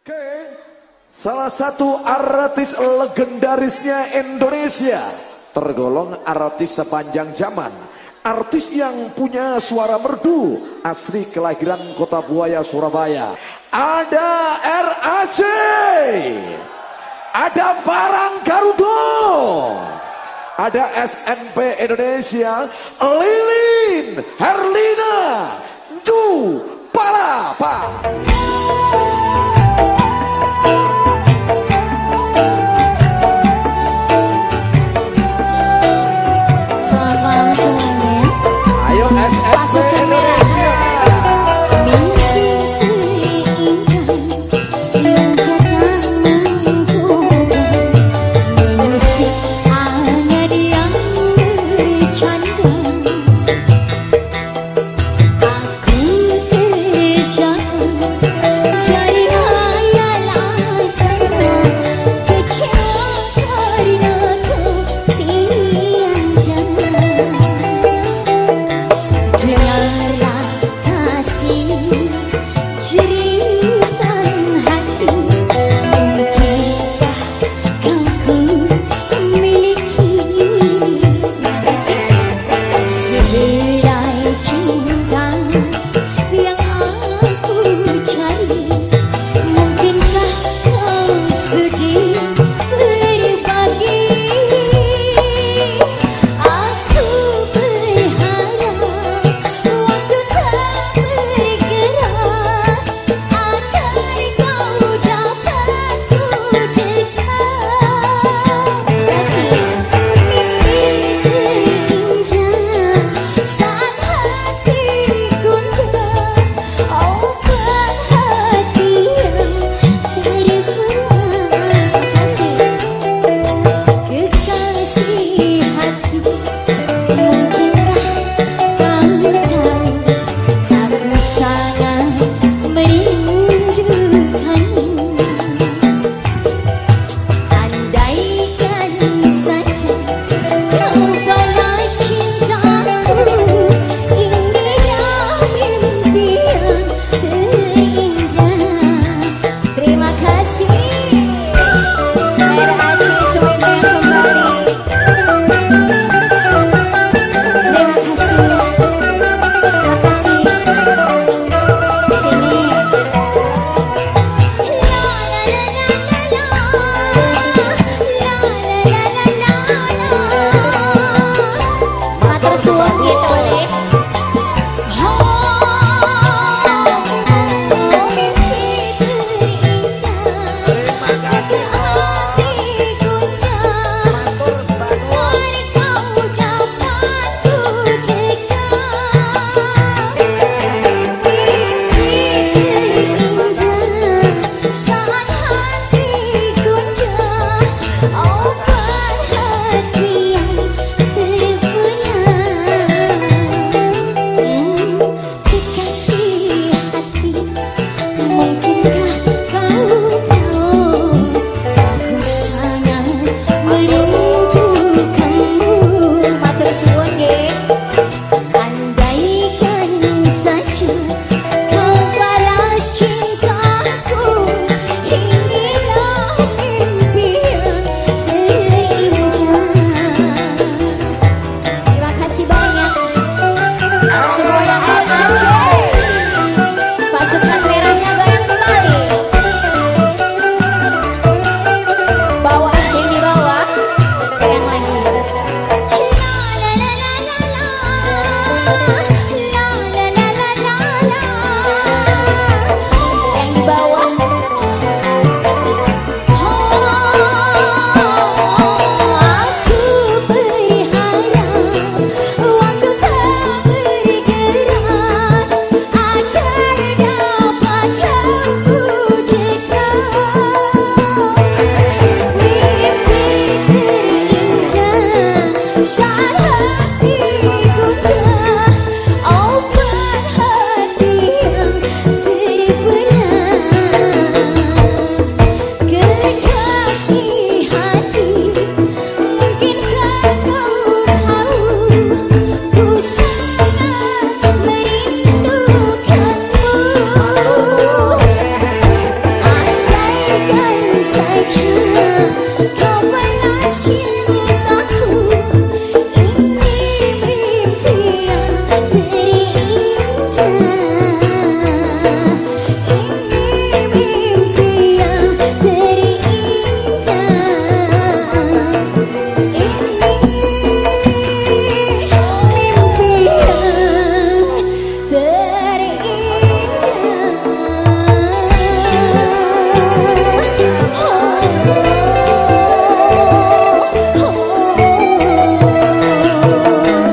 Oke, salah satu artis legendarisnya Indonesia tergolong artis sepanjang zaman. Artis yang punya suara merdu, asli kelahiran Kota Buaya, Surabaya. Ada RAC, ada Barang Garudo, ada SNP Indonesia, Lilin, Herlina, Du, Palapa. you. shine.